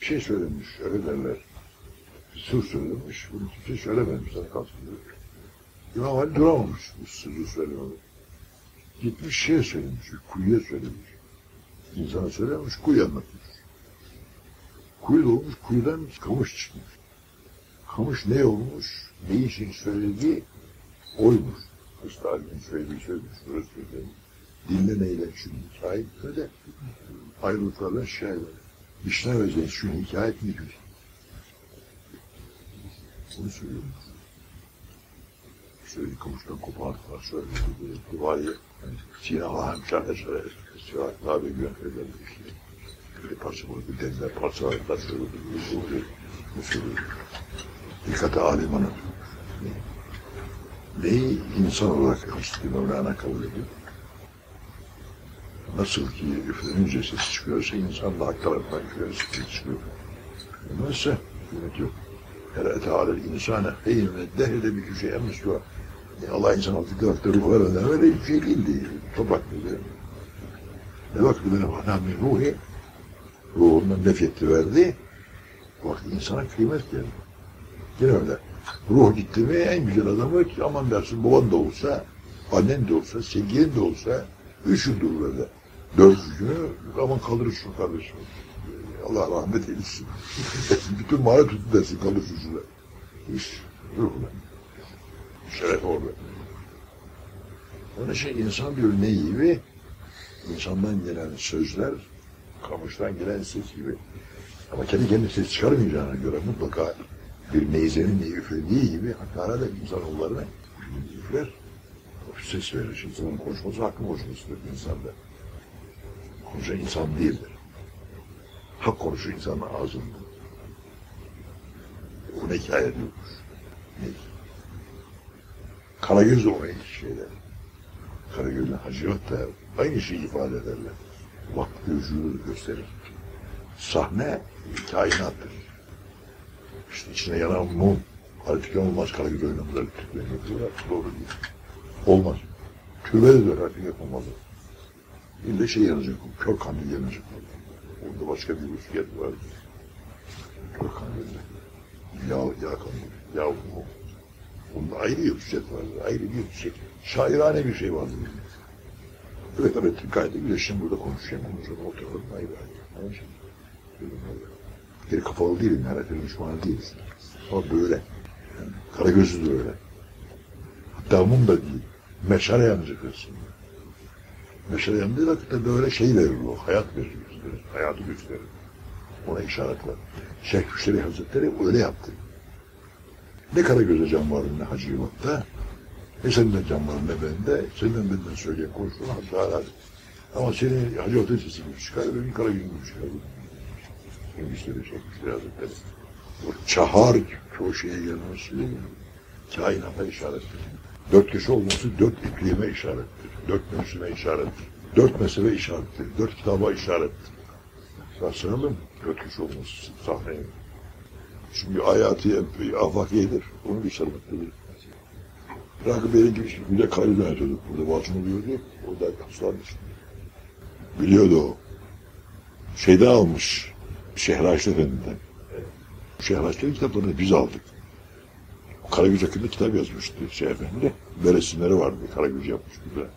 Bir şey söylemiş, öyle derler. Bir sır söylemiş, bunu kimse söylememiş. Sana kastediyor. İmam Ali duramamış bu sırrı söylemedi. Gitmiş şeye söylemiş, kuyuya söylemiş. İnsana söylememiş, kuyu anlatmış. Kuyu dolmuş, kuyudan kamış çıkmış. Kamış ne olmuş, ne için söylediği oymuş. Stalin'in söylediği söylemiş, burası söyledi. Dinle neyle şimdi hikaye böyle. Ayrılıklarla şair. İşler ve şu hikaye mi diyor? Bunu söylüyorum. Şöyle kamıştan kopardılar, şöyle bir duvarı, yani Sina Allah'ın şahane şöyle, Sina daha bir işte. Böyle parçalı bir denizler parçalarlar, şöyle bir böyle, bu söylüyor. Dikkate alim hanım. Neyi insan olarak Hazreti Mevlana kabul ediyor? Nasıl ki üflenince ses çıkıyorsa insan da hak tarafından üflenince ses çıkıyor. Nasıl? Hükümet yok. Hele Teala insana heyyine dehrede bir şey emrisiyor. E Allah insan altı tarafta ruh veren öyle bir şey değildi. Toprak dedi. Ne vakti benim anam ruhi ruhundan nefetti verdi. Vakti insana kıymet geldi. Yine öyle. Ruh gitti mi en güzel adamı aman dersin baban da olsa, annen de olsa, sevgilin de olsa üçü dur böyle. Dördüncünü aman kaldırırsın kardeşim. Allah rahmet eylesin. Bütün mağara tuttu dersin kalırsın şurada. İş ruhla. Şeref orada. Onun için insan bir ne gibi insandan gelen sözler kamıştan gelen ses gibi. Ama kendi kendine ses çıkarmayacağına göre mutlaka bir neyzenin neyi üflediği gibi Hakkara da insanoğullarına üfler. Ses verir. İnsanın konuşması hakkın konuşmasıdır insanda. Konuşan insan değildir. Hak konuşur insanın ağzında. O ne hikaye diyormuş. Ne? Karagöz de ona şeyler. Karagöz'le Hacivat da aynı şeyi ifade ederler. Vakti vücudu gösterir. Sahne kainattır. İşte içine yanan mum. Halbuki olmaz Karagöz yapıyorlar. Doğru değil. Olmaz. Türbe de diyor artık. İlle şey yanacak. Kör kandil yanacak. Orada başka bir rüzgar var. Kör kandil. Yağ, yağ kandil. Yağ mum. Bunda ayrı bir ücret vardır. Ayrı bir şey. Şairane bir şey vardır. Evet evet. Gayet güneşim burada konuşayım. Konuşalım. Oturalım. Ayrı ayrı. Aynı şey. Geri kapalı değilim. Yani efendim düşmanı değiliz. Ama böyle. Yani, Karagöz'ü de öyle. Hatta mum da değil. Meşale yanacak aslında. Meşale yandığı vakitte böyle şey verir o. Hayat verir. gösterir, Hayatı gösterir. Ona işaretler. Şeyh Müşteri Hazretleri öyle yaptı. Ne Karagöz'e can var ne Hacı Yıvat'ta. Ne senden can var ne bende. Senden benden söyleyen konuştuğunu hatta Ama senin Hacı Yıvat'ın sesi gibi çıkar, benim Karagöz'ün gibi çıkar. Müşteri Şeyh Müşteri Hazretleri. O çahar çoğu şeye gelmesi kainata işarettir. Dört köşe olması dört iklime işarettir. Dört mevsime işarettir. Dört mezhebe işarettir. Dört kitaba işarettir. Rastlanalım dört köşe olması sahneye. Çünkü hayatı afakiyedir. Onu bir sarmaktadır. Rakı Bey'in gibi bir de kalbine yatıyorduk. Burada vaazım oluyordu. Orada hastalanmış. Biliyordu o. Şeyden almış. Şehraşlı Efendi'den. Şehraşlı'nın kitaplarını biz aldık. Karagöz hakkında kitap yazmıştı şey efendi. Böyle resimleri vardı. Karagöz yapmış güzel.